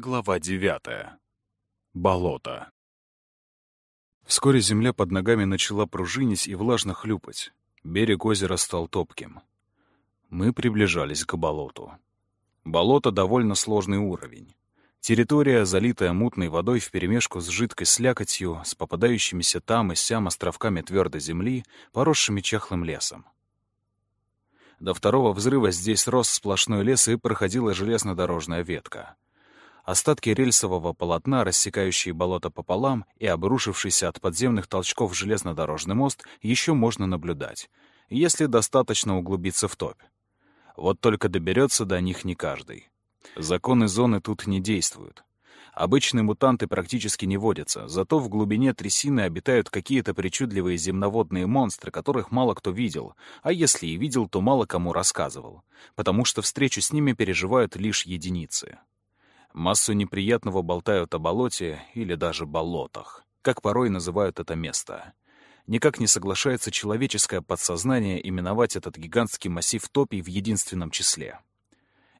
Глава девятая. Болото. Вскоре земля под ногами начала пружинить и влажно хлюпать. Берег озера стал топким. Мы приближались к болоту. Болото — довольно сложный уровень. Территория, залитая мутной водой вперемешку с жидкой слякотью, с попадающимися там и сям островками твердой земли, поросшими чахлым лесом. До второго взрыва здесь рос сплошной лес и проходила железнодорожная ветка — Остатки рельсового полотна, рассекающие болото пополам и обрушившийся от подземных толчков железнодорожный мост, еще можно наблюдать, если достаточно углубиться в топь. Вот только доберется до них не каждый. Законы зоны тут не действуют. Обычные мутанты практически не водятся, зато в глубине трясины обитают какие-то причудливые земноводные монстры, которых мало кто видел, а если и видел, то мало кому рассказывал, потому что встречу с ними переживают лишь единицы. Массу неприятного болтают о болоте или даже болотах, как порой называют это место. Никак не соглашается человеческое подсознание именовать этот гигантский массив топий в единственном числе.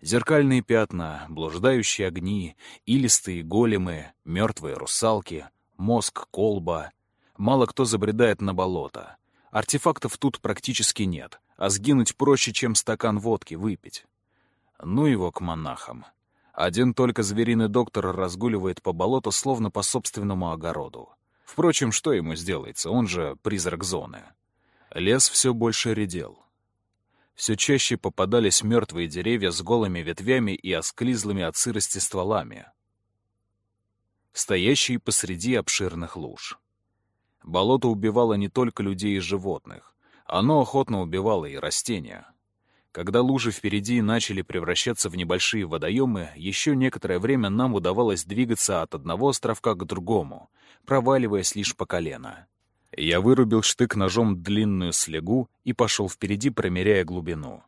Зеркальные пятна, блуждающие огни, илистые големы, мертвые русалки, мозг колба. Мало кто забредает на болото. Артефактов тут практически нет, а сгинуть проще, чем стакан водки выпить. Ну его к монахам. Один только звериный доктор разгуливает по болоту, словно по собственному огороду. Впрочем, что ему сделается, он же призрак зоны. Лес все больше редел. Все чаще попадались мертвые деревья с голыми ветвями и осклизлыми от сырости стволами, стоящие посреди обширных луж. Болото убивало не только людей и животных. Оно охотно убивало и растения — когда лужи впереди начали превращаться в небольшие водоемы, еще некоторое время нам удавалось двигаться от одного островка к другому, проваливаясь лишь по колено. Я вырубил штык ножом длинную слегу и пошел впереди, промеряя глубину.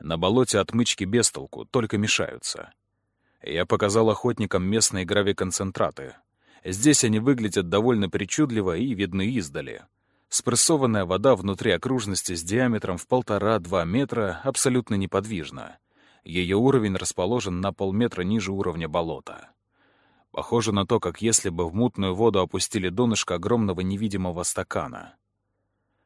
На болоте отмычки без толку, только мешаются. Я показал охотникам местные гравиконцентраты. Здесь они выглядят довольно причудливо и видны издали — Спрессованная вода внутри окружности с диаметром в полтора-два метра абсолютно неподвижна. Ее уровень расположен на полметра ниже уровня болота. Похоже на то, как если бы в мутную воду опустили донышко огромного невидимого стакана.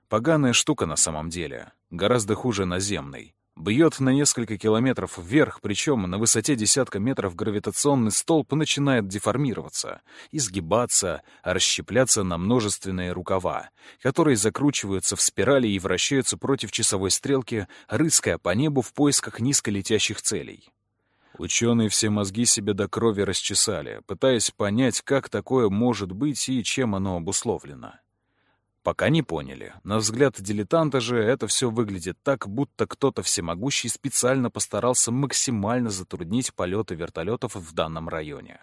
Поганая штука на самом деле, гораздо хуже наземной. Бьет на несколько километров вверх, причем на высоте десятка метров гравитационный столб начинает деформироваться, изгибаться, расщепляться на множественные рукава, которые закручиваются в спирали и вращаются против часовой стрелки, рыская по небу в поисках низколетящих целей. Ученые все мозги себе до крови расчесали, пытаясь понять, как такое может быть и чем оно обусловлено. Пока не поняли. На взгляд дилетанта же это все выглядит так, будто кто-то всемогущий специально постарался максимально затруднить полеты вертолетов в данном районе.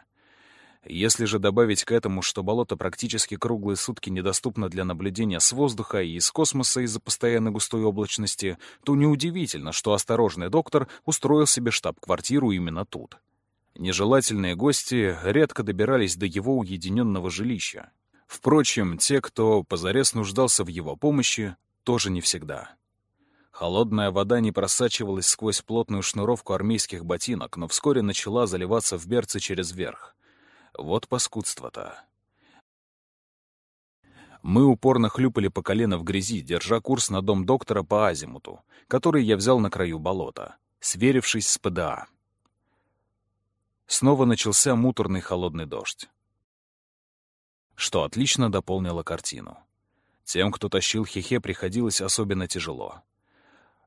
Если же добавить к этому, что болото практически круглые сутки недоступно для наблюдения с воздуха и из космоса из-за постоянной густой облачности, то неудивительно, что осторожный доктор устроил себе штаб-квартиру именно тут. Нежелательные гости редко добирались до его уединенного жилища, Впрочем, те, кто позарез нуждался в его помощи, тоже не всегда. Холодная вода не просачивалась сквозь плотную шнуровку армейских ботинок, но вскоре начала заливаться в берцы через верх. Вот паскудство-то. Мы упорно хлюпали по колено в грязи, держа курс на дом доктора по азимуту, который я взял на краю болота, сверившись с ПДА. Снова начался муторный холодный дождь что отлично дополнило картину. Тем, кто тащил хихе, приходилось особенно тяжело.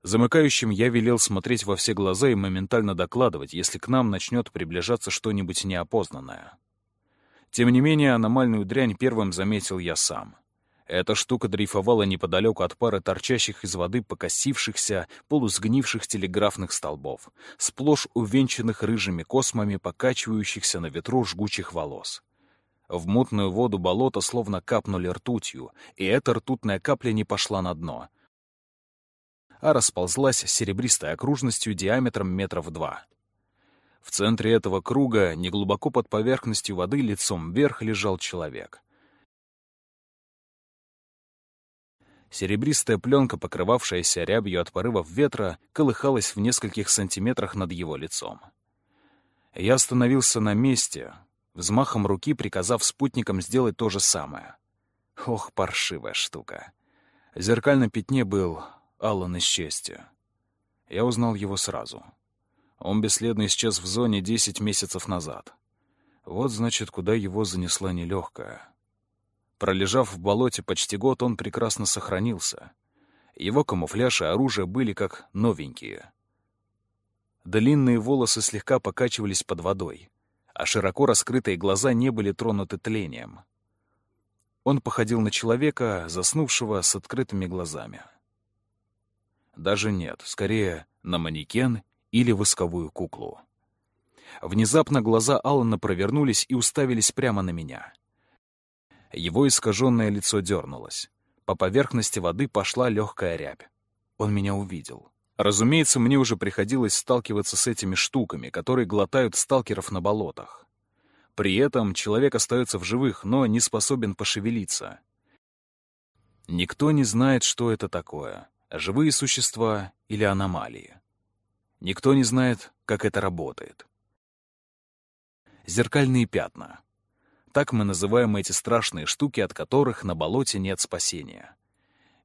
Замыкающим я велел смотреть во все глаза и моментально докладывать, если к нам начнет приближаться что-нибудь неопознанное. Тем не менее, аномальную дрянь первым заметил я сам. Эта штука дрейфовала неподалеку от пары торчащих из воды покосившихся, полусгнивших телеграфных столбов, сплошь увенчанных рыжими космами покачивающихся на ветру жгучих волос. В мутную воду болота словно капнули ртутью, и эта ртутная капля не пошла на дно, а расползлась серебристой окружностью диаметром метров два. В центре этого круга, неглубоко под поверхностью воды, лицом вверх лежал человек. Серебристая пленка, покрывавшаяся рябью от порывов ветра, колыхалась в нескольких сантиметрах над его лицом. Я остановился на месте, взмахом руки приказав спутникам сделать то же самое. Ох, паршивая штука. В зеркальном пятне был Аллан из чести. Я узнал его сразу. Он бесследно исчез в зоне десять месяцев назад. Вот, значит, куда его занесла нелегкая. Пролежав в болоте почти год, он прекрасно сохранился. Его камуфляж и оружие были как новенькие. Длинные волосы слегка покачивались под водой, а широко раскрытые глаза не были тронуты тлением. Он походил на человека, заснувшего с открытыми глазами. Даже нет, скорее на манекен или восковую куклу. Внезапно глаза Алана провернулись и уставились прямо на меня. Его искаженное лицо дернулось. По поверхности воды пошла легкая рябь. Он меня увидел. Разумеется, мне уже приходилось сталкиваться с этими штуками, которые глотают сталкеров на болотах. При этом человек остается в живых, но не способен пошевелиться. Никто не знает, что это такое — живые существа или аномалии. Никто не знает, как это работает. Зеркальные пятна. Так мы называем эти страшные штуки, от которых на болоте нет спасения.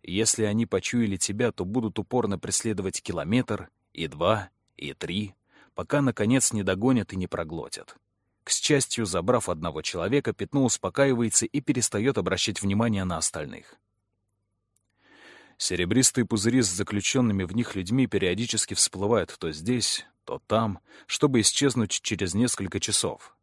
Если они почуяли тебя, то будут упорно преследовать километр, и два, и три, пока, наконец, не догонят и не проглотят. К счастью, забрав одного человека, пятно успокаивается и перестает обращать внимание на остальных. Серебристые пузыри с заключенными в них людьми периодически всплывают то здесь, то там, чтобы исчезнуть через несколько часов.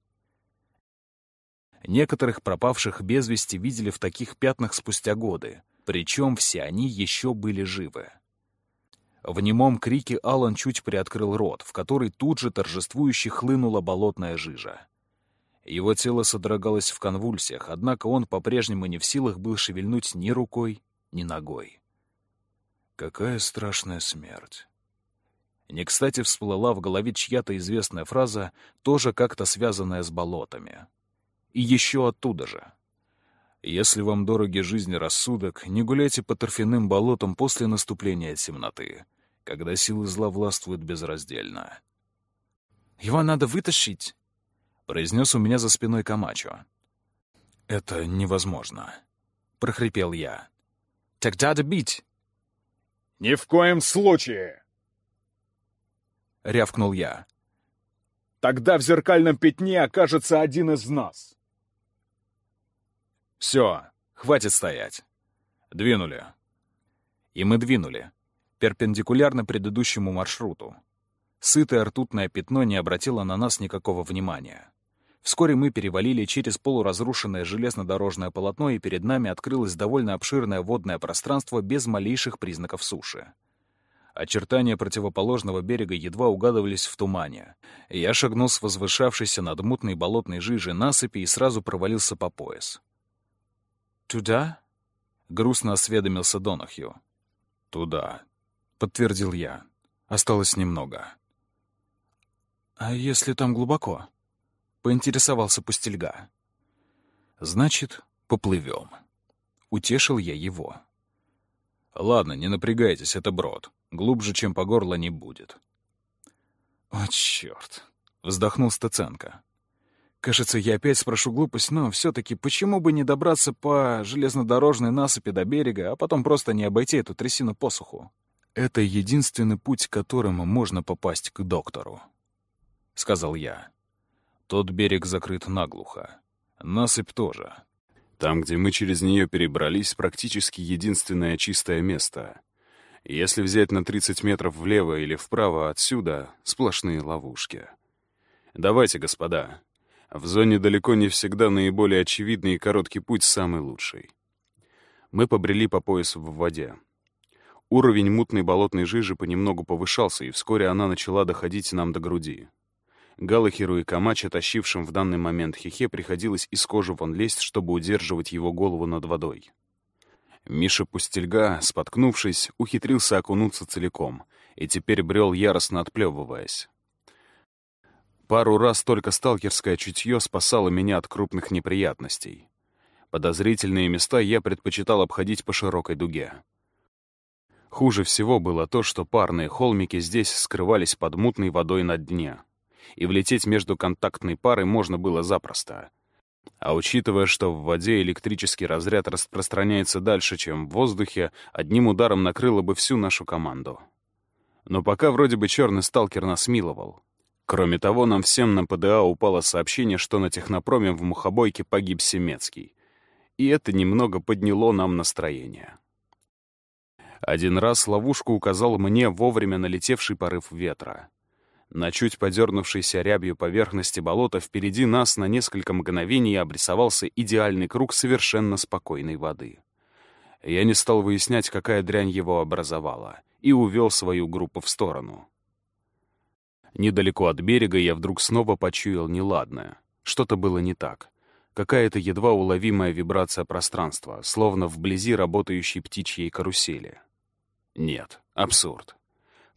Некоторых пропавших без вести видели в таких пятнах спустя годы, причем все они еще были живы. В немом крике Алан чуть приоткрыл рот, в который тут же торжествующе хлынула болотная жижа. Его тело содрогалось в конвульсиях, однако он по-прежнему не в силах был шевельнуть ни рукой, ни ногой. Какая страшная смерть. Не кстати всплыла в голове чья-то известная фраза, тоже как-то связанная с болотами. И еще оттуда же — если вам дороги жизнь и рассудок, не гуляйте по торфяным болотам после наступления темноты, когда силы зла властвуют безраздельно. «Его надо вытащить!» — произнес у меня за спиной Камачо. «Это невозможно», — прохрипел я. «Тогда добить!» «Ни в коем случае!» — рявкнул я. «Тогда в зеркальном пятне окажется один из нас!» Все, хватит стоять. Двинули. И мы двинули, перпендикулярно предыдущему маршруту. Сытое ртутное пятно не обратило на нас никакого внимания. Вскоре мы перевалили через полуразрушенное железнодорожное полотно, и перед нами открылось довольно обширное водное пространство без малейших признаков суши. Очертания противоположного берега едва угадывались в тумане. Я шагнул с возвышавшейся над мутной болотной жижей насыпи и сразу провалился по пояс. «Туда?» — грустно осведомился Донахью. «Туда», — подтвердил я. «Осталось немного». «А если там глубоко?» — поинтересовался Пустельга. «Значит, поплывем». Утешил я его. «Ладно, не напрягайтесь, это брод. Глубже, чем по горло, не будет». «О, черт!» — вздохнул Стаценко. Кажется, я опять спрошу глупость, но все-таки почему бы не добраться по железнодорожной насыпи до берега, а потом просто не обойти эту трясину посуху? Это единственный путь, которым можно попасть к доктору, — сказал я. Тот берег закрыт наглухо. Насыпь тоже. Там, где мы через нее перебрались, практически единственное чистое место. Если взять на 30 метров влево или вправо отсюда, сплошные ловушки. Давайте, господа, в зоне далеко не всегда наиболее очевидный и короткий путь самый лучший. Мы побрели по поясу в воде. Уровень мутной болотной жижи понемногу повышался, и вскоре она начала доходить нам до груди. Галахеру и Камача, тащившим в данный момент Хихе, приходилось из кожи вон лезть, чтобы удерживать его голову над водой. Миша Пустельга, споткнувшись, ухитрился окунуться целиком и теперь брел яростно отплевываясь. Пару раз только сталкерское чутье спасало меня от крупных неприятностей. Подозрительные места я предпочитал обходить по широкой дуге. Хуже всего было то, что парные холмики здесь скрывались под мутной водой на дне. и влететь между контактной парой можно было запросто. А учитывая, что в воде электрический разряд распространяется дальше, чем в воздухе, одним ударом накрыло бы всю нашу команду. Но пока вроде бы черный сталкер нас миловал. Кроме того, нам всем на ПДА упало сообщение, что на технопроме в мухобойке погиб Семецкий. И это немного подняло нам настроение. Один раз ловушку указал мне вовремя налетевший порыв ветра. На чуть подернувшейся рябью поверхности болота впереди нас на несколько мгновений обрисовался идеальный круг совершенно спокойной воды. Я не стал выяснять, какая дрянь его образовала, и увел свою группу в сторону. Недалеко от берега я вдруг снова почуял неладное. Что-то было не так. Какая-то едва уловимая вибрация пространства, словно вблизи работающей птичьей карусели. Нет, абсурд.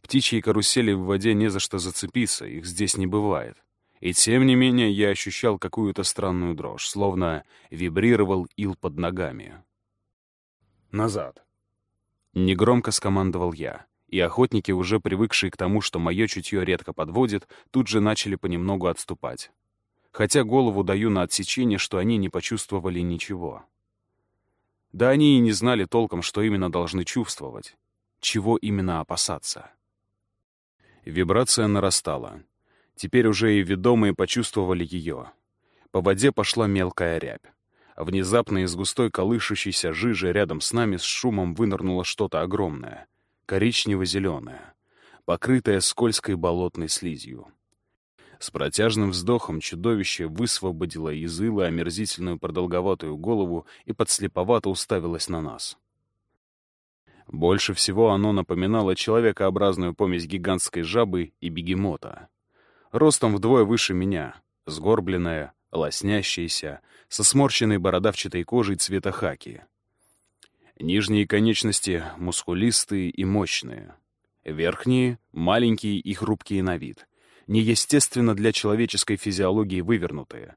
Птичьи карусели в воде не за что зацепиться, их здесь не бывает. И тем не менее я ощущал какую-то странную дрожь, словно вибрировал ил под ногами. «Назад!» Негромко скомандовал я, и охотники, уже привыкшие к тому, что мое чутье редко подводит, тут же начали понемногу отступать. Хотя голову даю на отсечение, что они не почувствовали ничего. Да они и не знали толком, что именно должны чувствовать чего именно опасаться. Вибрация нарастала. Теперь уже и ведомые почувствовали ее. По воде пошла мелкая рябь. Внезапно из густой колышущейся жижи рядом с нами с шумом вынырнуло что-то огромное, коричнево-зеленое, покрытое скользкой болотной слизью. С протяжным вздохом чудовище высвободило из ила омерзительную продолговатую голову и подслеповато уставилось на нас. Больше всего оно напоминало человекообразную помесь гигантской жабы и бегемота. Ростом вдвое выше меня, сгорбленная, лоснящаяся, со сморщенной бородавчатой кожей цвета хаки. Нижние конечности мускулистые и мощные. Верхние — маленькие и хрупкие на вид. Неестественно для человеческой физиологии вывернутые,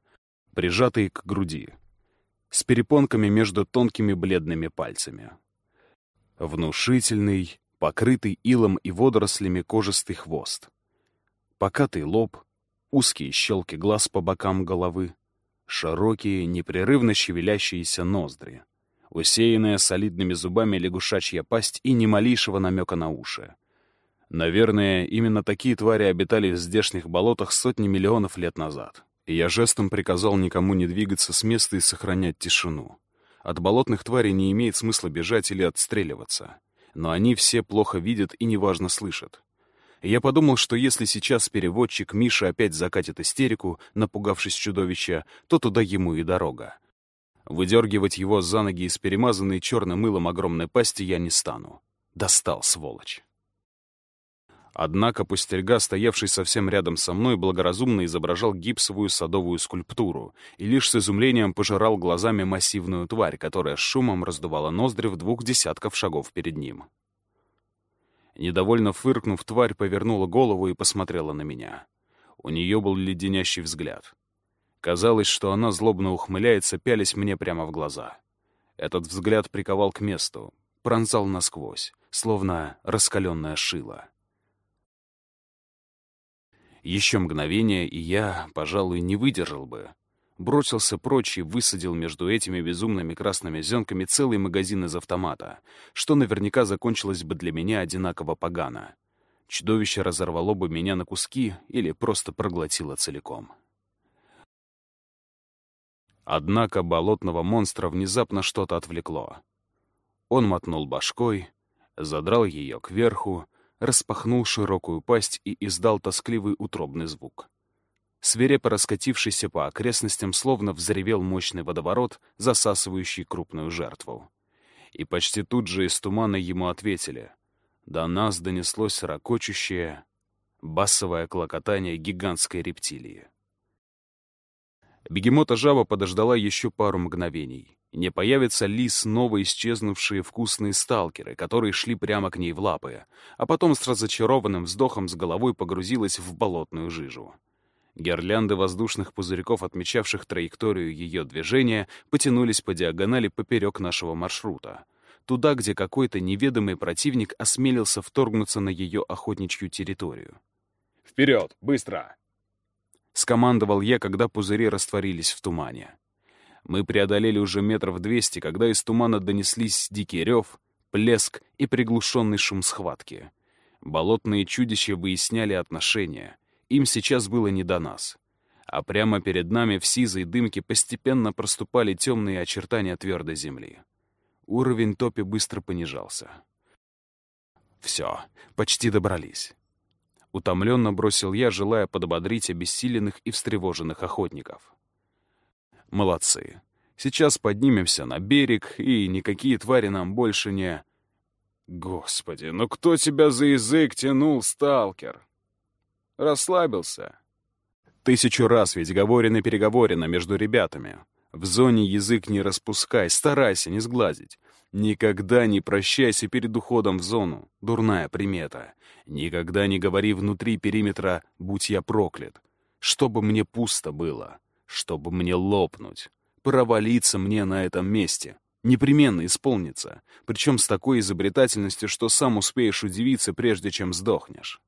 прижатые к груди. С перепонками между тонкими бледными пальцами. Внушительный, покрытый илом и водорослями кожистый хвост. Покатый лоб, узкие щелки глаз по бокам головы, широкие, непрерывно шевелящиеся ноздри, усеянная солидными зубами лягушачья пасть и ни малейшего намека на уши. Наверное, именно такие твари обитали в здешних болотах сотни миллионов лет назад. И я жестом приказал никому не двигаться с места и сохранять тишину. От болотных тварей не имеет смысла бежать или отстреливаться. Но они все плохо видят и неважно слышат. Я подумал, что если сейчас переводчик Миша опять закатит истерику, напугавшись чудовища, то туда ему и дорога. Выдергивать его за ноги из перемазанной черным мылом огромной пасти я не стану. Достал, сволочь. Однако пустельга, стоявший совсем рядом со мной, благоразумно изображал гипсовую садовую скульптуру и лишь с изумлением пожирал глазами массивную тварь, которая шумом раздувала ноздри в двух десятков шагов перед ним. Недовольно фыркнув, тварь повернула голову и посмотрела на меня. У нее был леденящий взгляд. Казалось, что она злобно ухмыляется, пялись мне прямо в глаза. Этот взгляд приковал к месту, пронзал насквозь, словно раскаленное шило. Еще мгновение, и я, пожалуй, не выдержал бы. Бросился прочь и высадил между этими безумными красными зенками целый магазин из автомата, что наверняка закончилось бы для меня одинаково погано. Чудовище разорвало бы меня на куски или просто проглотило целиком. Однако болотного монстра внезапно что-то отвлекло. Он мотнул башкой, задрал ее кверху, распахнул широкую пасть и издал тоскливый утробный звук. Свирепо раскатившийся по окрестностям, словно взревел мощный водоворот, засасывающий крупную жертву. И почти тут же из тумана ему ответили. До нас донеслось ракочущее, басовое клокотание гигантской рептилии. Бегемота-жаба подождала еще пару мгновений. Не появятся ли снова исчезнувшие вкусные сталкеры, которые шли прямо к ней в лапы, а потом с разочарованным вздохом с головой погрузилась в болотную жижу. Гирлянды воздушных пузырьков, отмечавших траекторию ее движения, потянулись по диагонали поперек нашего маршрута. Туда, где какой-то неведомый противник осмелился вторгнуться на ее охотничью территорию. «Вперед! Быстро!» Скомандовал я, когда пузыри растворились в тумане. Мы преодолели уже метров двести, когда из тумана донеслись дикий рев, плеск и приглушенный шум схватки. Болотные чудища выясняли отношения. Им сейчас было не до нас. А прямо перед нами в сизой дымке постепенно проступали темные очертания твердой земли. Уровень топи быстро понижался. Все, почти добрались. Утомленно бросил я, желая подбодрить обессиленных и встревоженных охотников. Молодцы. Сейчас поднимемся на берег, и никакие твари нам больше не... Господи, ну кто тебя за язык тянул, сталкер? Расслабился. Тысячу раз ведь говорено-переговорено между ребятами. В зоне язык не распускай, старайся не сглазить. Никогда не прощайся перед уходом в зону. Дурная примета. Никогда не говори внутри периметра «будь я проклят». Чтобы мне пусто было. Чтобы мне лопнуть. Провалиться мне на этом месте. Непременно исполнится. Причем с такой изобретательностью, что сам успеешь удивиться, прежде чем сдохнешь.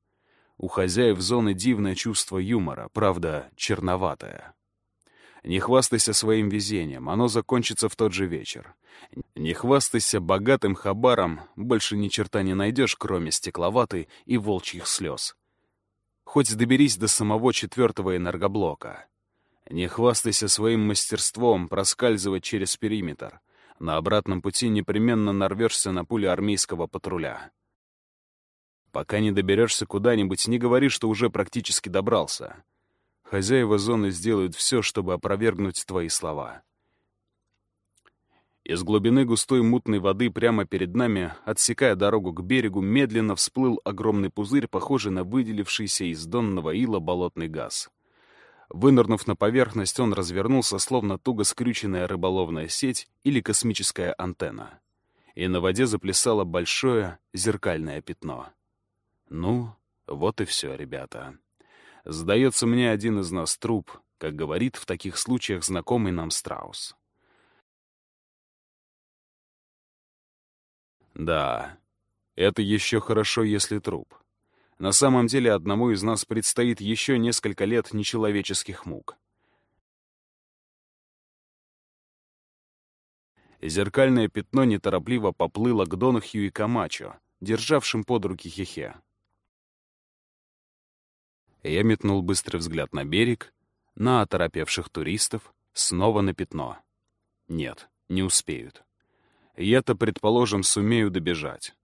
У хозяев зоны дивное чувство юмора, правда, черноватое. Не хвастайся своим везением, оно закончится в тот же вечер. Не хвастайся богатым хабаром, больше ни черта не найдешь, кроме стекловатой и волчьих слез. Хоть доберись до самого четвертого энергоблока. Не хвастайся своим мастерством проскальзывать через периметр. На обратном пути непременно нарвешься на пули армейского патруля. Пока не доберешься куда-нибудь, не говори, что уже практически добрался. Хозяева зоны сделают все, чтобы опровергнуть твои слова. Из глубины густой мутной воды прямо перед нами, отсекая дорогу к берегу, медленно всплыл огромный пузырь, похожий на выделившийся из донного ила болотный газ. Вынырнув на поверхность, он развернулся, словно туго скрюченная рыболовная сеть или космическая антенна. И на воде заплясало большое зеркальное пятно. Ну, вот и все, ребята. Сдается мне один из нас труп, как говорит в таких случаях знакомый нам страус. Да, это еще хорошо, если труп. На самом деле одному из нас предстоит еще несколько лет нечеловеческих мук. Зеркальное пятно неторопливо поплыло к Донахью и Камачо, державшим под руки Хехе. Я метнул быстрый взгляд на берег, на оторопевших туристов, снова на пятно. Нет, не успеют. Я-то, предположим, сумею добежать.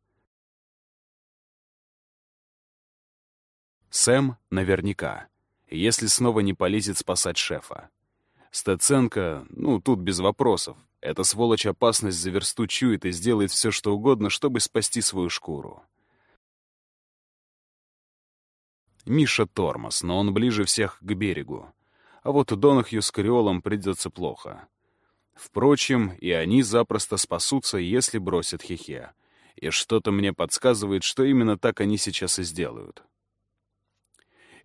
Сэм наверняка, если снова не полезет спасать шефа. Стеценко, ну, тут без вопросов. Эта сволочь опасность за версту чует и сделает все, что угодно, чтобы спасти свою шкуру. Миша тормоз, но он ближе всех к берегу. А вот Донахью с Криолом придется плохо. Впрочем, и они запросто спасутся, если бросят Хихе. И что-то мне подсказывает, что именно так они сейчас и сделают.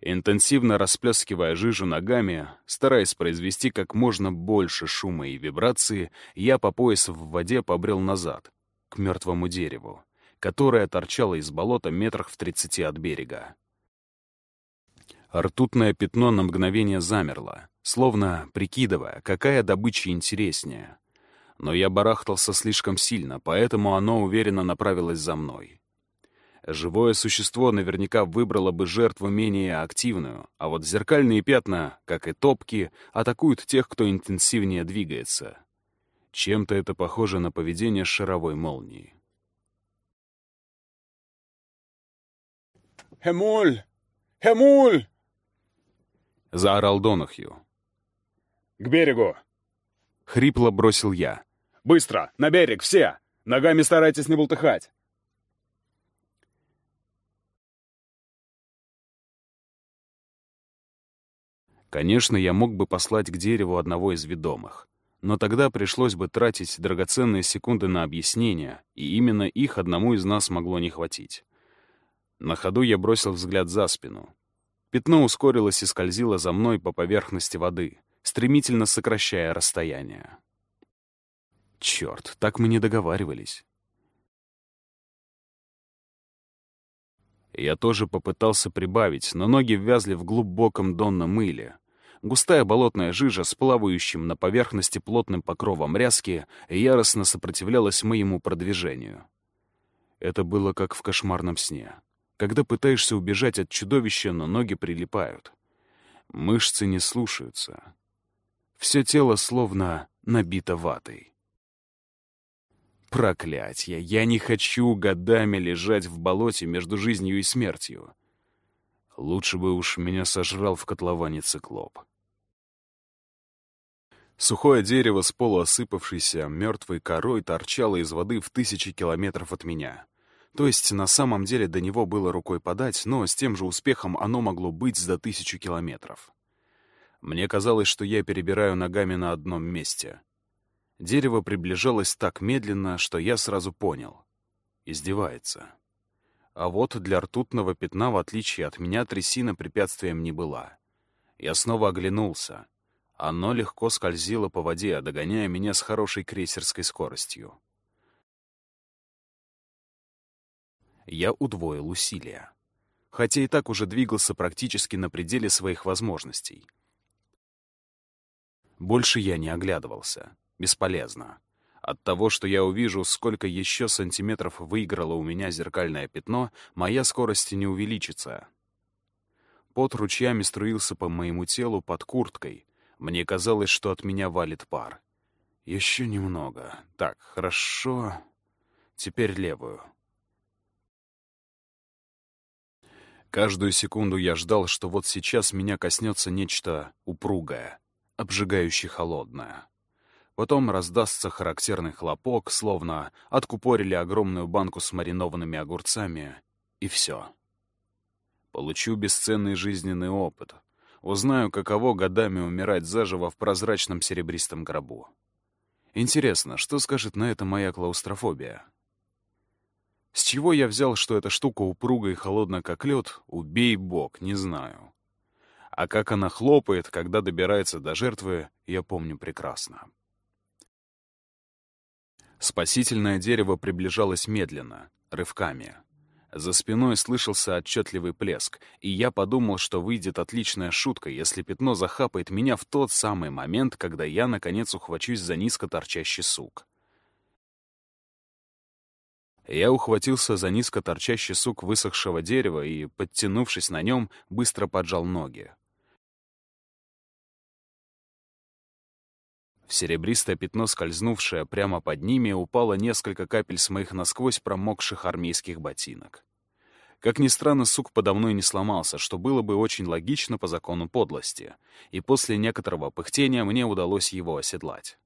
Интенсивно расплескивая жижу ногами, стараясь произвести как можно больше шума и вибрации, я по пояс в воде побрел назад, к мертвому дереву, которое торчало из болота метрах в тридцати от берега. Ртутное пятно на мгновение замерло, словно прикидывая, какая добыча интереснее. Но я барахтался слишком сильно, поэтому оно уверенно направилось за мной. Живое существо наверняка выбрало бы жертву менее активную, а вот зеркальные пятна, как и топки, атакуют тех, кто интенсивнее двигается. Чем-то это похоже на поведение шаровой молнии. «Хемуль! Хемуль!» — заорал Донахью. «К берегу!» — хрипло бросил я. «Быстро! На берег, все! Ногами старайтесь не бултыхать!» Конечно, я мог бы послать к дереву одного из ведомых, но тогда пришлось бы тратить драгоценные секунды на объяснение, и именно их одному из нас могло не хватить. На ходу я бросил взгляд за спину. Пятно ускорилось и скользило за мной по поверхности воды, стремительно сокращая расстояние. Черт, так мы не договаривались. Я тоже попытался прибавить, но ноги ввязли в глубоком донном мыле, Густая болотная жижа с плавающим на поверхности плотным покровом ряски яростно сопротивлялась моему продвижению. Это было как в кошмарном сне, когда пытаешься убежать от чудовища, но ноги прилипают. Мышцы не слушаются. Все тело словно набито ватой. Проклятье! Я не хочу годами лежать в болоте между жизнью и смертью. Лучше бы уж меня сожрал в котловане циклоп. Сухое дерево с полуосыпавшейся мертвой корой торчало из воды в тысячи километров от меня. То есть на самом деле до него было рукой подать, но с тем же успехом оно могло быть за тысячу километров. Мне казалось, что я перебираю ногами на одном месте. Дерево приближалось так медленно, что я сразу понял. Издевается. А вот для ртутного пятна, в отличие от меня, трясина препятствием не была. Я снова оглянулся. Оно легко скользило по воде, догоняя меня с хорошей крейсерской скоростью. Я удвоил усилия. Хотя и так уже двигался практически на пределе своих возможностей. Больше я не оглядывался. Бесполезно. От того, что я увижу, сколько еще сантиметров выиграло у меня зеркальное пятно, моя скорость не увеличится. Пот ручьями струился по моему телу под курткой, мне казалось, что от меня валит пар. Еще немного. Так, хорошо. Теперь левую. Каждую секунду я ждал, что вот сейчас меня коснется нечто упругое, обжигающе холодное. Потом раздастся характерный хлопок, словно откупорили огромную банку с маринованными огурцами, и все. Получу бесценный жизненный опыт, Узнаю, каково годами умирать заживо в прозрачном серебристом гробу. Интересно, что скажет на это моя клаустрофобия? С чего я взял, что эта штука упругая и холодна, как лед, убей бог, не знаю. А как она хлопает, когда добирается до жертвы, я помню прекрасно. Спасительное дерево приближалось медленно, рывками. За спиной слышался отчетливый плеск, и я подумал, что выйдет отличная шутка, если пятно захапает меня в тот самый момент, когда я, наконец, ухвачусь за низко торчащий сук. Я ухватился за низко торчащий сук высохшего дерева и, подтянувшись на нем, быстро поджал ноги. В серебристое пятно, скользнувшее прямо под ними, упало несколько капель с моих насквозь промокших армейских ботинок. Как ни странно, сук подо мной не сломался, что было бы очень логично по закону подлости, и после некоторого пыхтения мне удалось его оседлать.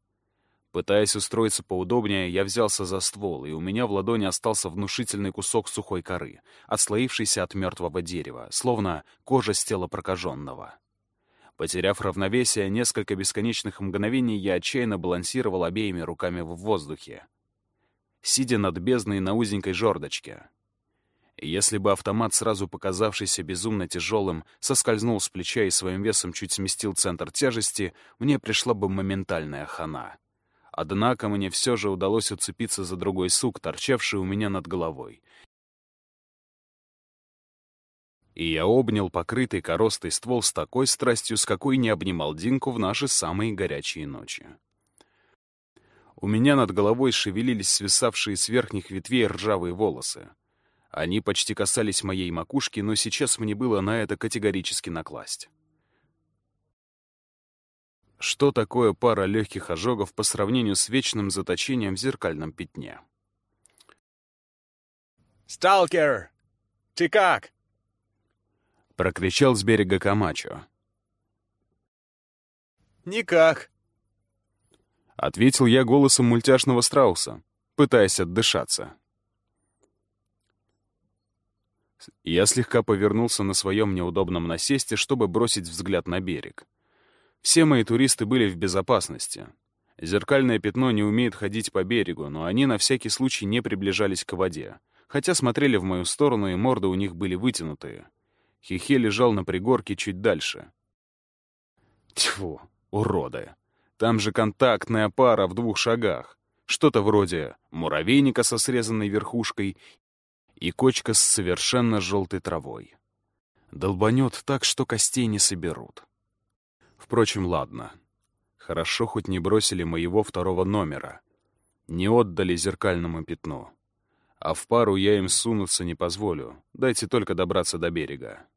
Пытаясь устроиться поудобнее, я взялся за ствол, и у меня в ладони остался внушительный кусок сухой коры, отслоившийся от мертвого дерева, словно кожа с тела прокаженного. Потеряв равновесие, несколько бесконечных мгновений я отчаянно балансировал обеими руками в воздухе, сидя над бездной на узенькой жердочке. Если бы автомат, сразу показавшийся безумно тяжелым, соскользнул с плеча и своим весом чуть сместил центр тяжести, мне пришла бы моментальная хана. Однако мне все же удалось уцепиться за другой сук, торчавший у меня над головой, и я обнял покрытый коростой ствол с такой страстью, с какой не обнимал Динку в наши самые горячие ночи. У меня над головой шевелились свисавшие с верхних ветвей ржавые волосы. Они почти касались моей макушки, но сейчас мне было на это категорически накласть. Что такое пара легких ожогов по сравнению с вечным заточением в зеркальном пятне? «Сталкер! Ты как?» — прокричал с берега Камачо. «Никак», — ответил я голосом мультяшного страуса, пытаясь отдышаться. Я слегка повернулся на своем неудобном насесте, чтобы бросить взгляд на берег. Все мои туристы были в безопасности. Зеркальное пятно не умеет ходить по берегу, но они на всякий случай не приближались к воде, хотя смотрели в мою сторону, и морды у них были вытянутые. Хихе лежал на пригорке чуть дальше. Тьфу, уроды. Там же контактная пара в двух шагах. Что-то вроде муравейника со срезанной верхушкой и кочка с совершенно желтой травой. Долбанет так, что костей не соберут. Впрочем, ладно. Хорошо хоть не бросили моего второго номера. Не отдали зеркальному пятну. А в пару я им сунуться не позволю. Дайте только добраться до берега.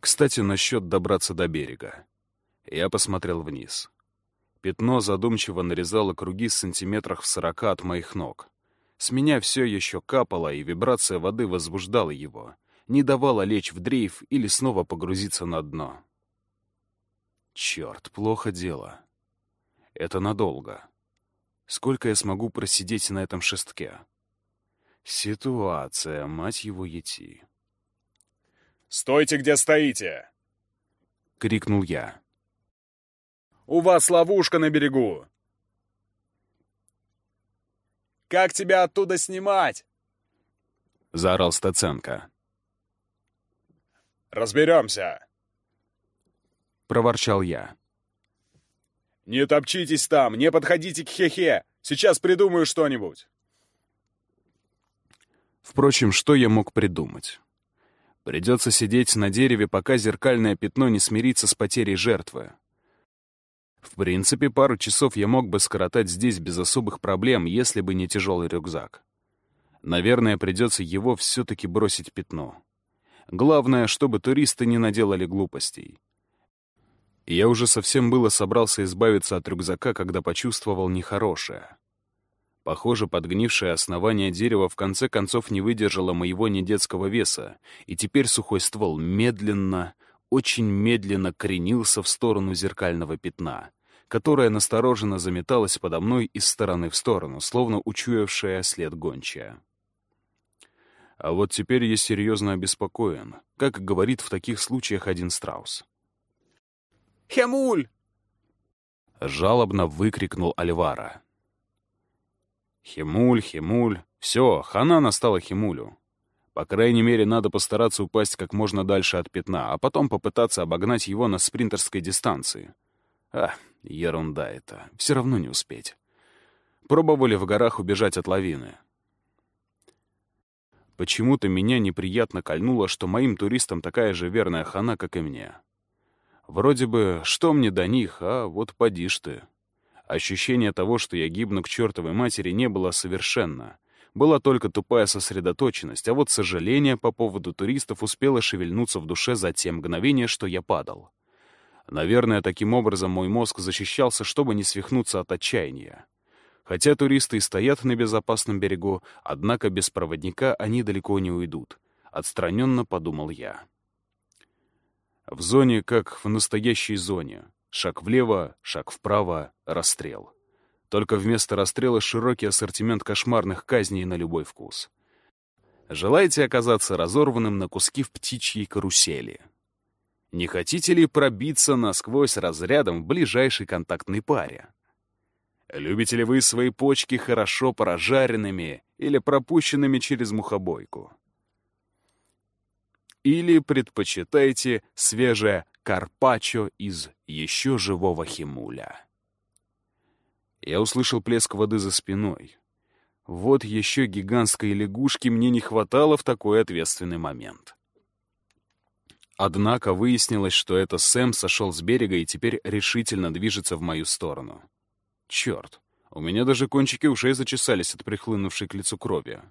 Кстати, насчет добраться до берега. Я посмотрел вниз. Пятно задумчиво нарезало круги с сантиметрах в сорока от моих ног. С меня все еще капало, и вибрация воды возбуждала его, не давала лечь в дрейф или снова погрузиться на дно. Черт, плохо дело. Это надолго. Сколько я смогу просидеть на этом шестке? Ситуация, мать его, ети. «Стойте, где стоите!» — крикнул я. «У вас ловушка на берегу!» «Как тебя оттуда снимать?» — заорал Стаценко. «Разберемся!» — проворчал я. «Не топчитесь там, не подходите к хе-хе! Сейчас придумаю что-нибудь!» Впрочем, что я мог придумать? Придется сидеть на дереве, пока зеркальное пятно не смирится с потерей жертвы. В принципе, пару часов я мог бы скоротать здесь без особых проблем, если бы не тяжелый рюкзак. Наверное, придется его все-таки бросить пятно. Главное, чтобы туристы не наделали глупостей. Я уже совсем было собрался избавиться от рюкзака, когда почувствовал нехорошее. Похоже, подгнившее основание дерева в конце концов не выдержало моего недетского веса, и теперь сухой ствол медленно, очень медленно кренился в сторону зеркального пятна, которое настороженно заметалось подо мной из стороны в сторону, словно учуявшая след гончая. А вот теперь я серьезно обеспокоен, как говорит в таких случаях один страус. «Хемуль!» — жалобно выкрикнул Альвара. Химуль, Химуль. Все, хана настала Химулю. По крайней мере, надо постараться упасть как можно дальше от пятна, а потом попытаться обогнать его на спринтерской дистанции. А, ерунда это. Все равно не успеть. Пробовали в горах убежать от лавины. Почему-то меня неприятно кольнуло, что моим туристам такая же верная хана, как и мне. Вроде бы, что мне до них, а вот поди ж ты. Ощущение того, что я гибну к чертовой матери, не было совершенно. Была только тупая сосредоточенность, а вот сожаление по поводу туристов успело шевельнуться в душе за те мгновения, что я падал. Наверное, таким образом мой мозг защищался, чтобы не свихнуться от отчаяния. Хотя туристы и стоят на безопасном берегу, однако без проводника они далеко не уйдут. Отстраненно подумал я. В зоне, как в настоящей зоне. Шаг влево, шаг вправо, расстрел. Только вместо расстрела широкий ассортимент кошмарных казней на любой вкус. Желаете оказаться разорванным на куски в птичьей карусели? Не хотите ли пробиться насквозь разрядом в ближайшей контактной паре? Любите ли вы свои почки хорошо прожаренными или пропущенными через мухобойку? Или предпочитаете свежее карпаччо из еще живого химуля. Я услышал плеск воды за спиной. Вот еще гигантской лягушки мне не хватало в такой ответственный момент. Однако выяснилось, что это Сэм сошел с берега и теперь решительно движется в мою сторону. Черт, у меня даже кончики ушей зачесались от прихлынувшей к лицу крови.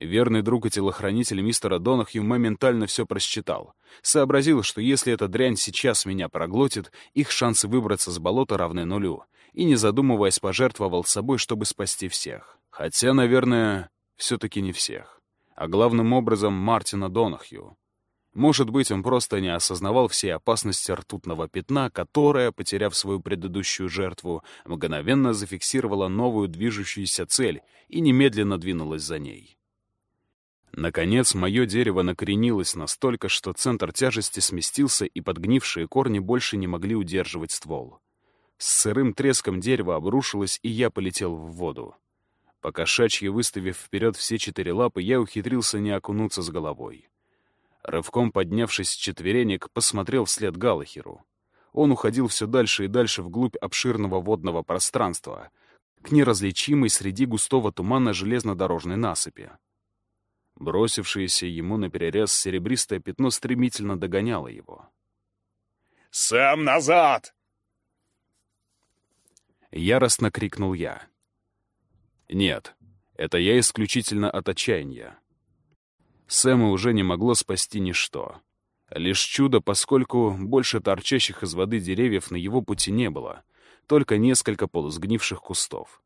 Верный друг и телохранитель мистера Донахью моментально все просчитал. Сообразил, что если эта дрянь сейчас меня проглотит, их шансы выбраться с болота равны нулю, и, не задумываясь, пожертвовал собой, чтобы спасти всех. Хотя, наверное, все-таки не всех. А главным образом Мартина Донахью. Может быть, он просто не осознавал всей опасности ртутного пятна, которое, потеряв свою предыдущую жертву, мгновенно зафиксировала новую движущуюся цель и немедленно двинулась за ней. Наконец, мое дерево накоренилось настолько, что центр тяжести сместился, и подгнившие корни больше не могли удерживать ствол. С сырым треском дерево обрушилось, и я полетел в воду. Покошачьи выставив вперед все четыре лапы, я ухитрился не окунуться с головой. Рывком поднявшись с четверенек, посмотрел вслед Галахеру. Он уходил все дальше и дальше вглубь обширного водного пространства, к неразличимой среди густого тумана железнодорожной насыпи. Бросившееся ему на перерез серебристое пятно стремительно догоняло его. «Сэм, назад!» Яростно крикнул я. Нет, это я исключительно от отчаяния. Сэма уже не могло спасти ничто. Лишь чудо, поскольку больше торчащих из воды деревьев на его пути не было, только несколько полусгнивших кустов.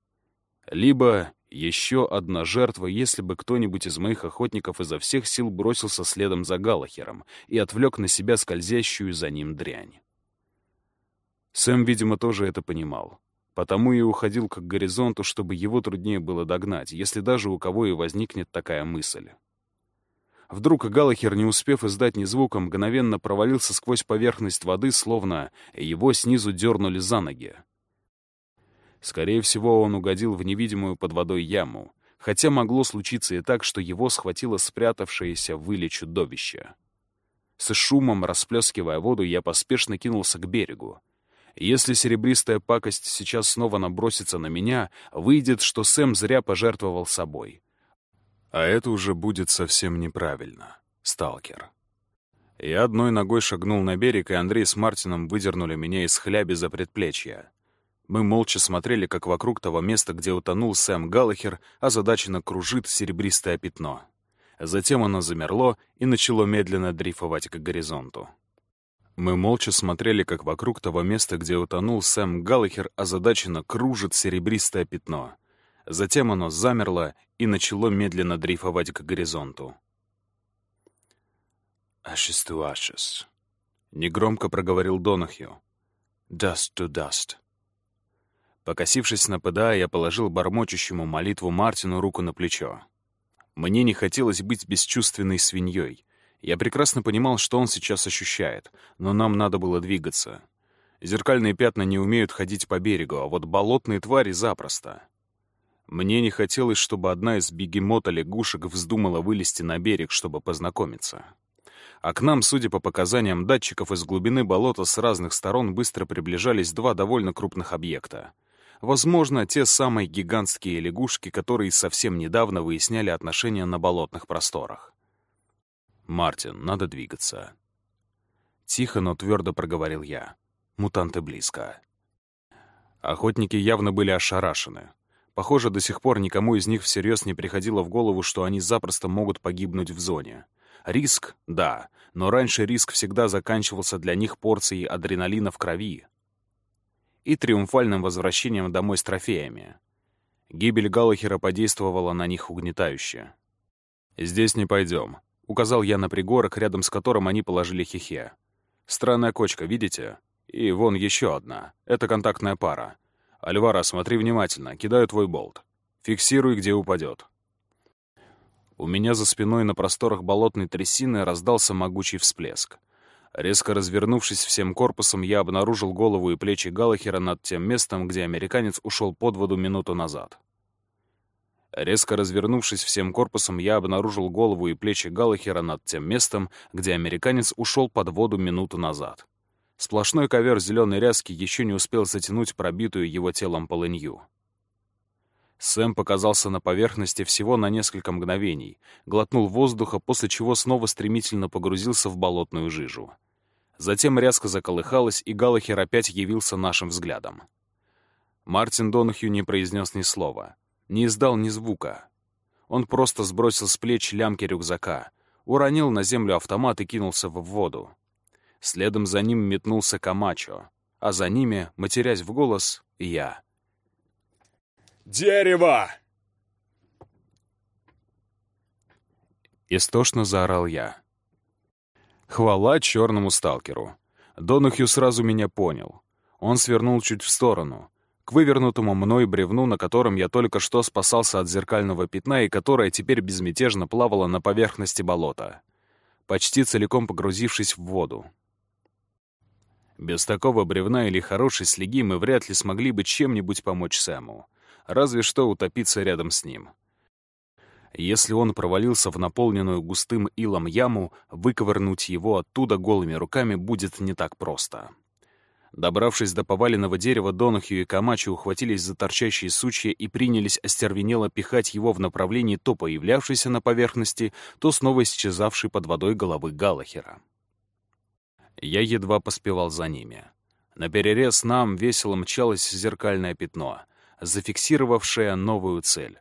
Либо еще одна жертва, если бы кто-нибудь из моих охотников изо всех сил бросился следом за Галахером и отвлек на себя скользящую за ним дрянь. Сэм, видимо, тоже это понимал. Потому и уходил к горизонту, чтобы его труднее было догнать, если даже у кого и возникнет такая мысль. Вдруг Галахер, не успев издать ни звука, мгновенно провалился сквозь поверхность воды, словно его снизу дернули за ноги. Скорее всего, он угодил в невидимую под водой яму, хотя могло случиться и так, что его схватило спрятавшееся в выле чудовище. С шумом, расплескивая воду, я поспешно кинулся к берегу. Если серебристая пакость сейчас снова набросится на меня, выйдет, что Сэм зря пожертвовал собой. А это уже будет совсем неправильно, сталкер. Я одной ногой шагнул на берег, и Андрей с Мартином выдернули меня из хляби за предплечья. Мы молча смотрели, как вокруг того места, где утонул Сэм Галлахер, озадаченно кружит серебристое пятно. Затем оно замерло и начало медленно дрейфовать к горизонту. Мы молча смотрели, как вокруг того места, где утонул Сэм Галлахер, озадаченно кружит серебристое пятно. Затем оно замерло и начало медленно дрейфовать к горизонту. «Ashes to ashes», — негромко проговорил Донахью. «Dust to dust». Покосившись на ПДА, я положил бормочущему молитву Мартину руку на плечо. Мне не хотелось быть бесчувственной свиньей. Я прекрасно понимал, что он сейчас ощущает, но нам надо было двигаться. Зеркальные пятна не умеют ходить по берегу, а вот болотные твари запросто. Мне не хотелось, чтобы одна из бегемота-лягушек вздумала вылезти на берег, чтобы познакомиться. А к нам, судя по показаниям датчиков, из глубины болота с разных сторон быстро приближались два довольно крупных объекта. Возможно, те самые гигантские лягушки, которые совсем недавно выясняли отношения на болотных просторах. «Мартин, надо двигаться». Тихо, но твердо проговорил я. Мутанты близко. Охотники явно были ошарашены. Похоже, до сих пор никому из них всерьез не приходило в голову, что они запросто могут погибнуть в зоне. Риск — да, но раньше риск всегда заканчивался для них порцией адреналина в крови и триумфальным возвращением домой с трофеями. Гибель Галлахера подействовала на них угнетающе. «Здесь не пойдем», — указал я на пригорок, рядом с которым они положили хихе. «Странная кочка, видите? И вон еще одна. Это контактная пара. «Альвара, смотри внимательно, кидаю твой болт. Фиксируй, где упадет». У меня за спиной на просторах болотной трясины раздался могучий всплеск. Резко развернувшись всем корпусом, я обнаружил голову и плечи Галахера над тем местом, где американец ушел под воду минуту назад. Резко развернувшись всем корпусом, я обнаружил голову и плечи Галахера над тем местом, где американец ушел под воду минуту назад. Сплошной ковер зеленой ряски еще не успел затянуть пробитую его телом полынью. Сэм показался на поверхности всего на несколько мгновений, глотнул воздуха, после чего снова стремительно погрузился в болотную жижу. Затем рязко заколыхалась, и Галахер опять явился нашим взглядом. Мартин Донахью не произнес ни слова, не издал ни звука. Он просто сбросил с плеч лямки рюкзака, уронил на землю автомат и кинулся в воду. Следом за ним метнулся Камачо, а за ними, матерясь в голос, я. «Дерево!» Истошно заорал я. Хвала черному сталкеру. Донахью сразу меня понял. Он свернул чуть в сторону, к вывернутому мной бревну, на котором я только что спасался от зеркального пятна и которое теперь безмятежно плавало на поверхности болота, почти целиком погрузившись в воду. Без такого бревна или хорошей слеги мы вряд ли смогли бы чем-нибудь помочь Сэму. Разве что утопиться рядом с ним. Если он провалился в наполненную густым илом яму, выковырнуть его оттуда голыми руками будет не так просто. Добравшись до поваленного дерева, Донахью и Камачи ухватились за торчащие сучья и принялись остервенело пихать его в направлении то появлявшейся на поверхности, то снова исчезавшей под водой головы Галахера. Я едва поспевал за ними. На перерез нам весело мчалось зеркальное пятно, зафиксировавшее новую цель.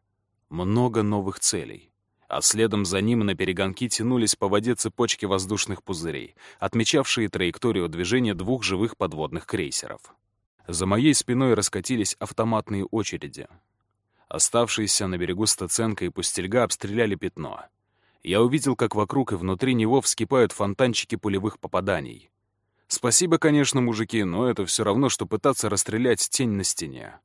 Много новых целей. А следом за ним на перегонки тянулись по воде цепочки воздушных пузырей, отмечавшие траекторию движения двух живых подводных крейсеров. За моей спиной раскатились автоматные очереди. Оставшиеся на берегу Стаценко и Пустельга обстреляли пятно. Я увидел, как вокруг и внутри него вскипают фонтанчики пулевых попаданий. Спасибо, конечно, мужики, но это все равно, что пытаться расстрелять тень на стене.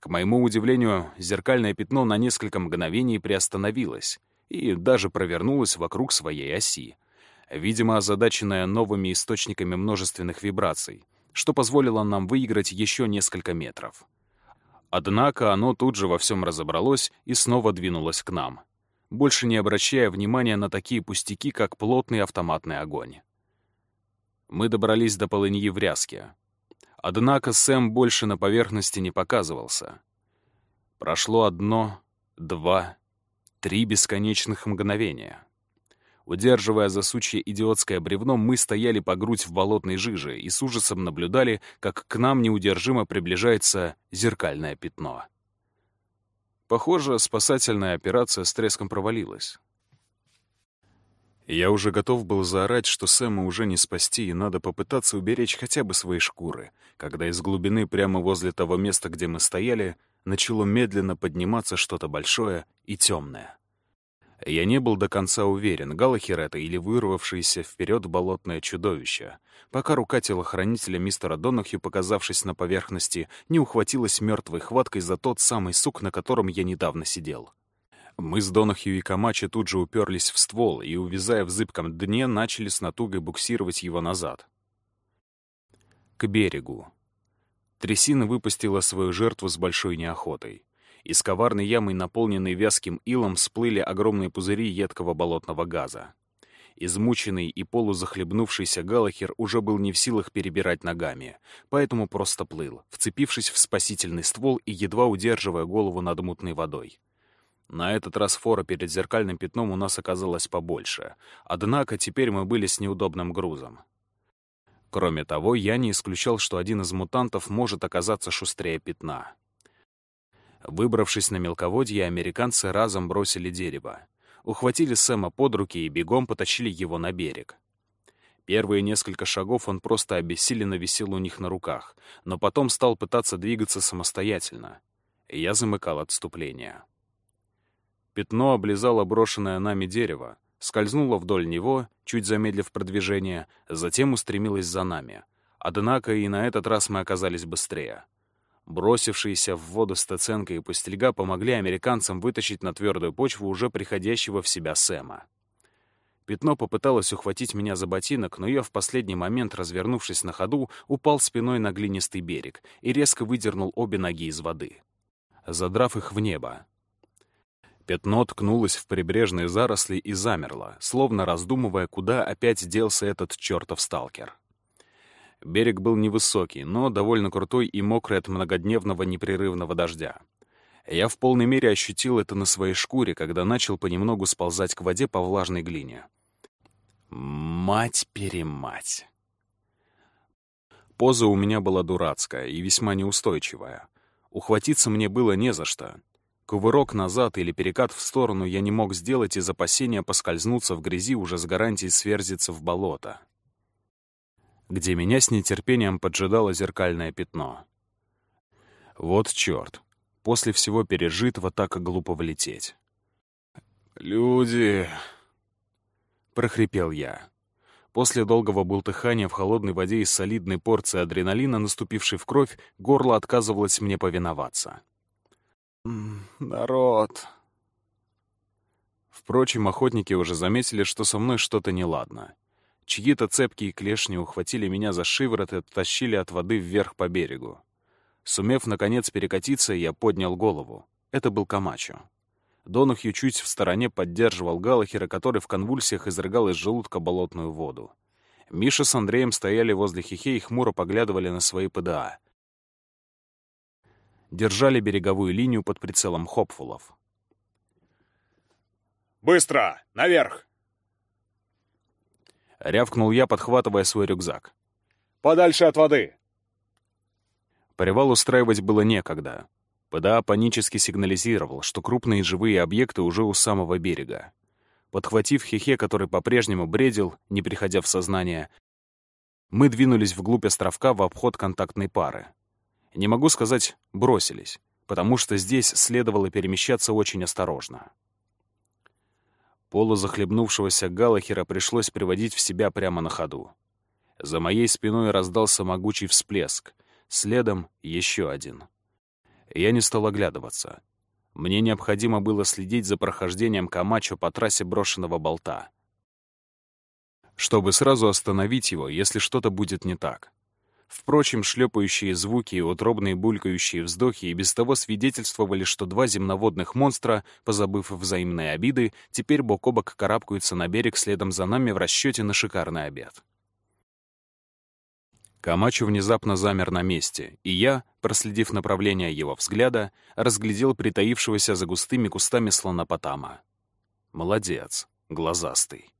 К моему удивлению, зеркальное пятно на несколько мгновений приостановилось и даже провернулось вокруг своей оси, видимо, озадаченное новыми источниками множественных вибраций, что позволило нам выиграть еще несколько метров. Однако оно тут же во всем разобралось и снова двинулось к нам, больше не обращая внимания на такие пустяки, как плотный автоматный огонь. Мы добрались до полыньи в Ряске. Однако Сэм больше на поверхности не показывался. Прошло одно, два, три бесконечных мгновения. Удерживая засучье идиотское бревно, мы стояли по грудь в болотной жиже и с ужасом наблюдали, как к нам неудержимо приближается зеркальное пятно. Похоже, спасательная операция с треском провалилась. Я уже готов был заорать, что Сэма уже не спасти, и надо попытаться уберечь хотя бы свои шкуры, когда из глубины прямо возле того места, где мы стояли, начало медленно подниматься что-то большое и темное. Я не был до конца уверен, Галахер это или вырвавшееся вперед болотное чудовище, пока рука телохранителя мистера Донахью, показавшись на поверхности, не ухватилась мертвой хваткой за тот самый сук, на котором я недавно сидел. Мы с Донахью и Камачи тут же уперлись в ствол и, увязая в зыбком дне, начали с натугой буксировать его назад. К берегу. Трясина выпустила свою жертву с большой неохотой. Из коварной ямы, наполненной вязким илом, всплыли огромные пузыри едкого болотного газа. Измученный и полузахлебнувшийся Галахер уже был не в силах перебирать ногами, поэтому просто плыл, вцепившись в спасительный ствол и едва удерживая голову над мутной водой. На этот раз фора перед зеркальным пятном у нас оказалась побольше, однако теперь мы были с неудобным грузом. Кроме того, я не исключал, что один из мутантов может оказаться шустрее пятна. Выбравшись на мелководье, американцы разом бросили дерево. Ухватили Сэма под руки и бегом потащили его на берег. Первые несколько шагов он просто обессиленно висел у них на руках, но потом стал пытаться двигаться самостоятельно. Я замыкал отступление. Пятно облизало брошенное нами дерево, скользнуло вдоль него, чуть замедлив продвижение, затем устремилось за нами. Однако и на этот раз мы оказались быстрее. Бросившиеся в воду Стеценко и Пустельга помогли американцам вытащить на твердую почву уже приходящего в себя Сэма. Пятно попыталось ухватить меня за ботинок, но я в последний момент, развернувшись на ходу, упал спиной на глинистый берег и резко выдернул обе ноги из воды. Задрав их в небо, Пятно ткнулось в прибрежные заросли и замерло, словно раздумывая, куда опять делся этот чертов сталкер. Берег был невысокий, но довольно крутой и мокрый от многодневного непрерывного дождя. Я в полной мере ощутил это на своей шкуре, когда начал понемногу сползать к воде по влажной глине. Мать-перемать. Поза у меня была дурацкая и весьма неустойчивая. Ухватиться мне было не за что. Кувырок назад или перекат в сторону я не мог сделать из опасения поскользнуться в грязи уже с гарантией сверзиться в болото, где меня с нетерпением поджидало зеркальное пятно. Вот черт, после всего пережитого так глупо влететь. «Люди!» — прохрипел я. После долгого бултыхания в холодной воде и солидной порции адреналина, наступившей в кровь, горло отказывалось мне повиноваться. «Народ!» Впрочем, охотники уже заметили, что со мной что-то неладно. Чьи-то цепкие клешни ухватили меня за шиворот и оттащили от воды вверх по берегу. Сумев, наконец, перекатиться, я поднял голову. Это был Камачо. Донахью чуть в стороне поддерживал Галахера, который в конвульсиях изрыгал из желудка болотную воду. Миша с Андреем стояли возле Хихе и хмуро поглядывали на свои ПДА держали береговую линию под прицелом Хопфулов. «Быстро! Наверх!» — рявкнул я, подхватывая свой рюкзак. «Подальше от воды!» Привал устраивать было некогда. ПДА панически сигнализировал, что крупные живые объекты уже у самого берега. Подхватив Хехе, который по-прежнему бредил, не приходя в сознание, мы двинулись вглубь островка в обход контактной пары. Не могу сказать «бросились», потому что здесь следовало перемещаться очень осторожно. Полузахлебнувшегося Галахера пришлось приводить в себя прямо на ходу. За моей спиной раздался могучий всплеск, следом еще один. Я не стал оглядываться. Мне необходимо было следить за прохождением Камачо по трассе брошенного болта, чтобы сразу остановить его, если что-то будет не так. Впрочем, шлепающие звуки и утробные булькающие вздохи и без того свидетельствовали, что два земноводных монстра, позабыв взаимные обиды, теперь бок о бок карабкаются на берег следом за нами в расчете на шикарный обед. Камачо внезапно замер на месте, и я, проследив направление его взгляда, разглядел притаившегося за густыми кустами слонопотама. Молодец, глазастый.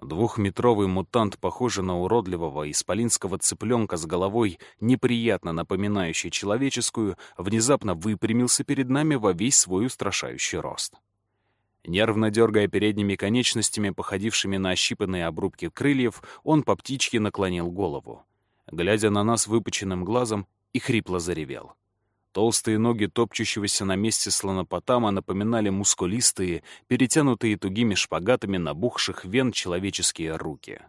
Двухметровый мутант, похожий на уродливого исполинского цыпленка с головой, неприятно напоминающей человеческую, внезапно выпрямился перед нами во весь свой устрашающий рост. Нервно дергая передними конечностями, походившими на ощипанные обрубки крыльев, он по птичьи наклонил голову. Глядя на нас выпученным глазом, и хрипло заревел. Толстые ноги топчущегося на месте слонопотама напоминали мускулистые, перетянутые тугими шпагатами набухших вен человеческие руки.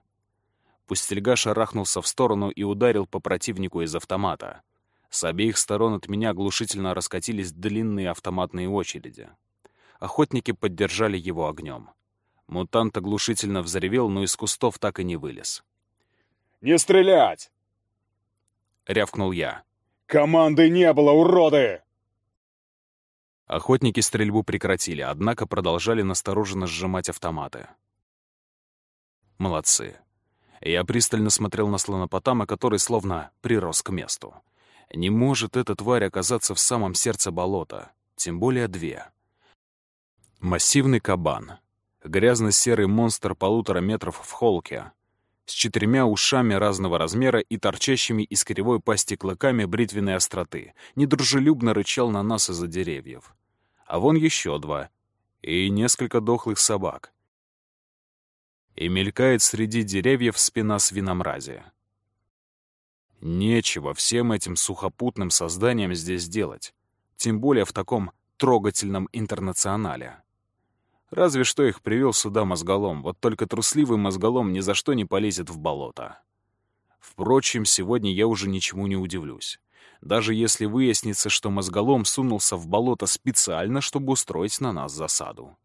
Пустельга шарахнулся в сторону и ударил по противнику из автомата. С обеих сторон от меня глушительно раскатились длинные автоматные очереди. Охотники поддержали его огнем. Мутант оглушительно взревел, но из кустов так и не вылез. «Не стрелять!» — рявкнул я. «Команды не было, уроды!» Охотники стрельбу прекратили, однако продолжали настороженно сжимать автоматы. Молодцы. Я пристально смотрел на слонопотама, который словно прирос к месту. Не может эта тварь оказаться в самом сердце болота, тем более две. Массивный кабан. Грязно-серый монстр полутора метров в холке, с четырьмя ушами разного размера и торчащими из кривой пасти клыками бритвенной остроты, недружелюбно рычал на нас из-за деревьев. А вон еще два. И несколько дохлых собак. И мелькает среди деревьев спина свиномрази. Нечего всем этим сухопутным созданиям здесь делать, тем более в таком трогательном интернационале. Разве что их привел сюда мозголом, вот только трусливый мозголом ни за что не полезет в болото. Впрочем, сегодня я уже ничему не удивлюсь. Даже если выяснится, что мозголом сунулся в болото специально, чтобы устроить на нас засаду.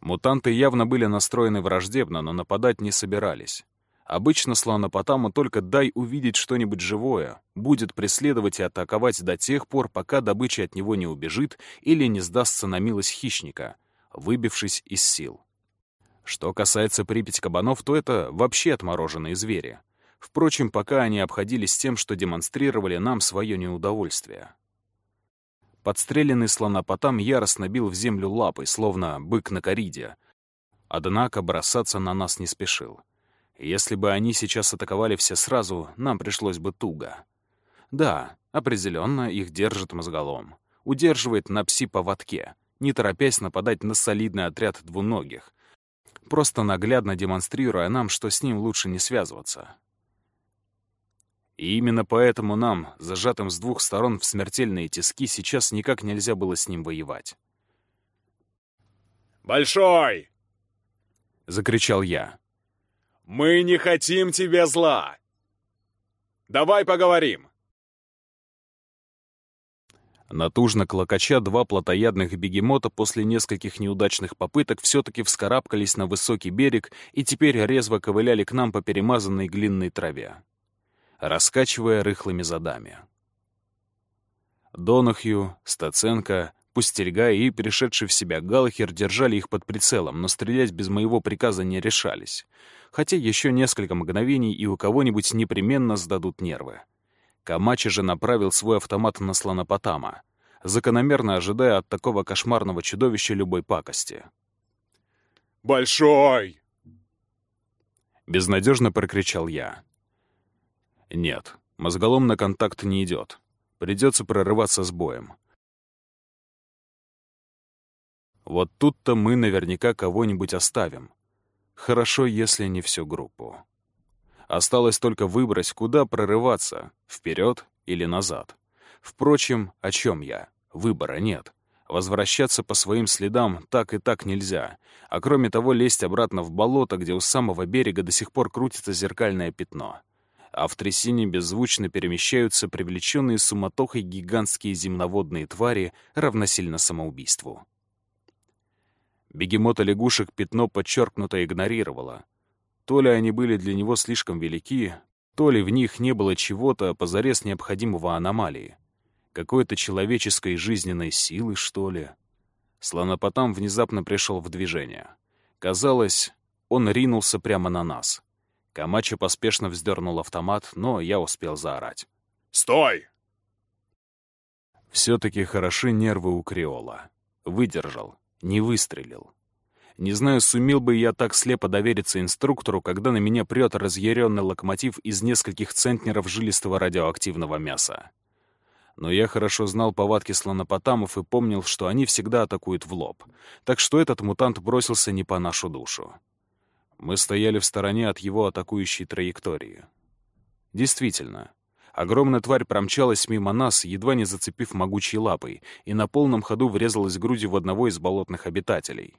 Мутанты явно были настроены враждебно, но нападать не собирались. Обычно слонопотаму только дай увидеть что-нибудь живое, будет преследовать и атаковать до тех пор, пока добыча от него не убежит или не сдастся на милость хищника — выбившись из сил. Что касается Припять кабанов, то это вообще отмороженные звери. Впрочем, пока они обходились тем, что демонстрировали нам свое неудовольствие. Подстреленный слонопотам яростно бил в землю лапой, словно бык на кориде. Однако бросаться на нас не спешил. Если бы они сейчас атаковали все сразу, нам пришлось бы туго. Да, определенно их держит мозголом. Удерживает на пси-поводке — не торопясь нападать на солидный отряд двуногих, просто наглядно демонстрируя нам, что с ним лучше не связываться. И именно поэтому нам, зажатым с двух сторон в смертельные тиски, сейчас никак нельзя было с ним воевать. «Большой!» — закричал я. «Мы не хотим тебе зла! Давай поговорим!» Натужно клокоча два плотоядных бегемота после нескольких неудачных попыток все-таки вскарабкались на высокий берег и теперь резво ковыляли к нам по перемазанной глинной траве, раскачивая рыхлыми задами. Донахью, Стаценко, Пустельга и перешедший в себя Галахер держали их под прицелом, но стрелять без моего приказа не решались. Хотя еще несколько мгновений и у кого-нибудь непременно сдадут нервы. Камачи же направил свой автомат на слонопотама, закономерно ожидая от такого кошмарного чудовища любой пакости. «Большой!» Безнадежно прокричал я. Нет, мозголом на контакт не идет. Придется прорываться с боем. Вот тут-то мы наверняка кого-нибудь оставим. Хорошо, если не всю группу. Осталось только выбрать, куда прорываться, вперед или назад. Впрочем, о чем я? Выбора нет. Возвращаться по своим следам так и так нельзя. А кроме того, лезть обратно в болото, где у самого берега до сих пор крутится зеркальное пятно. А в трясине беззвучно перемещаются привлеченные суматохой гигантские земноводные твари, равносильно самоубийству. Бегемота лягушек пятно подчеркнуто игнорировало. То ли они были для него слишком велики, то ли в них не было чего-то позарез необходимого аномалии. Какой-то человеческой жизненной силы, что ли. Слонопотам внезапно пришел в движение. Казалось, он ринулся прямо на нас. Камача поспешно вздернул автомат, но я успел заорать. «Стой!» Все-таки хороши нервы у Криола. Выдержал, не выстрелил. Не знаю, сумел бы я так слепо довериться инструктору, когда на меня прет разъяренный локомотив из нескольких центнеров жилистого радиоактивного мяса. Но я хорошо знал повадки слонопотамов и помнил, что они всегда атакуют в лоб, так что этот мутант бросился не по нашу душу. Мы стояли в стороне от его атакующей траектории. Действительно, Огромная тварь промчалась мимо нас, едва не зацепив могучей лапой, и на полном ходу врезалась грудью в одного из болотных обитателей.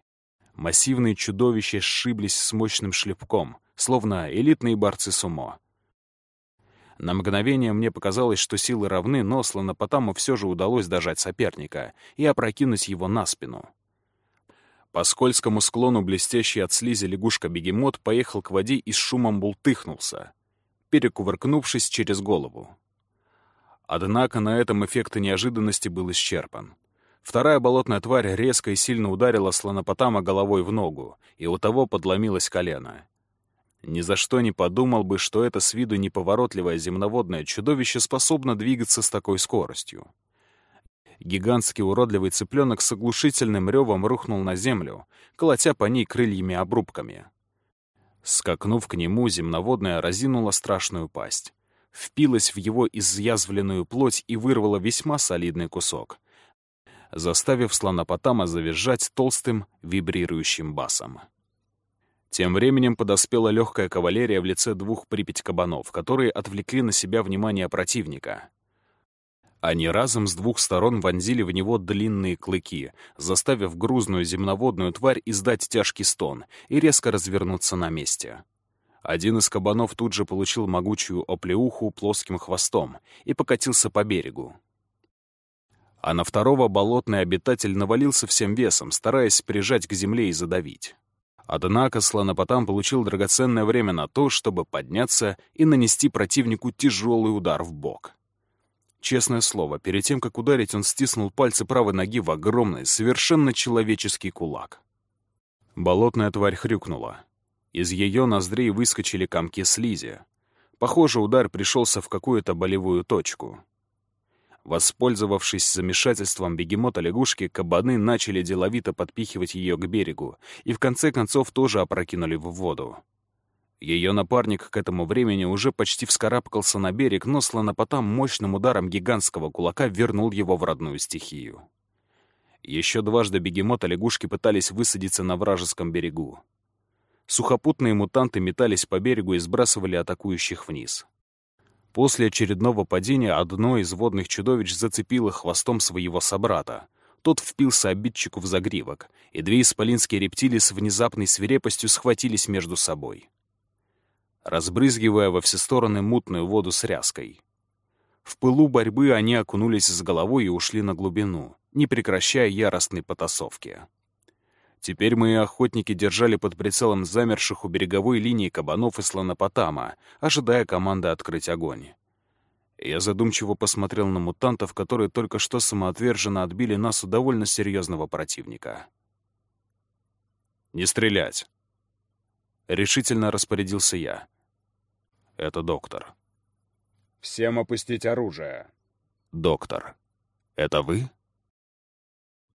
Массивные чудовища сшиблись с мощным шлепком, словно элитные борцы сумо. На мгновение мне показалось, что силы равны, но слонопотаму все же удалось дожать соперника и опрокинуть его на спину. По скользкому склону блестящий от слизи лягушка-бегемот поехал к воде и с шумом бултыхнулся перекувыркнувшись через голову. Однако на этом эффект неожиданности был исчерпан. Вторая болотная тварь резко и сильно ударила слонопотама головой в ногу, и у того подломилось колено. Ни за что не подумал бы, что это с виду неповоротливое земноводное чудовище способно двигаться с такой скоростью. Гигантский уродливый цыпленок с оглушительным ревом рухнул на землю, колотя по ней крыльями-обрубками. Скакнув к нему, земноводная разинула страшную пасть. Впилась в его изъязвленную плоть и вырвала весьма солидный кусок, заставив слонопотама завизжать толстым, вибрирующим басом. Тем временем подоспела легкая кавалерия в лице двух припять кабанов, которые отвлекли на себя внимание противника. Они разом с двух сторон вонзили в него длинные клыки, заставив грузную земноводную тварь издать тяжкий стон и резко развернуться на месте. Один из кабанов тут же получил могучую оплеуху плоским хвостом и покатился по берегу. А на второго болотный обитатель навалился всем весом, стараясь прижать к земле и задавить. Однако слонопотам получил драгоценное время на то, чтобы подняться и нанести противнику тяжелый удар в бок. Честное слово, перед тем, как ударить, он стиснул пальцы правой ноги в огромный, совершенно человеческий кулак. Болотная тварь хрюкнула. Из ее ноздрей выскочили комки слизи. Похоже, удар пришелся в какую-то болевую точку. Воспользовавшись замешательством бегемота-лягушки, кабаны начали деловито подпихивать ее к берегу и в конце концов тоже опрокинули в воду. Ее напарник к этому времени уже почти вскарабкался на берег, но слонопотам мощным ударом гигантского кулака вернул его в родную стихию. Еще дважды бегемота лягушки пытались высадиться на вражеском берегу. Сухопутные мутанты метались по берегу и сбрасывали атакующих вниз. После очередного падения одно из водных чудовищ зацепило хвостом своего собрата. Тот впился обидчику в загривок, и две исполинские рептилии с внезапной свирепостью схватились между собой разбрызгивая во все стороны мутную воду с ряской. В пылу борьбы они окунулись с головой и ушли на глубину, не прекращая яростной потасовки. Теперь мои охотники держали под прицелом замерших у береговой линии кабанов и слонопотама, ожидая команды открыть огонь. Я задумчиво посмотрел на мутантов, которые только что самоотверженно отбили нас у довольно серьезного противника. «Не стрелять!» Решительно распорядился я. Это доктор. «Всем опустить оружие!» «Доктор, это вы?»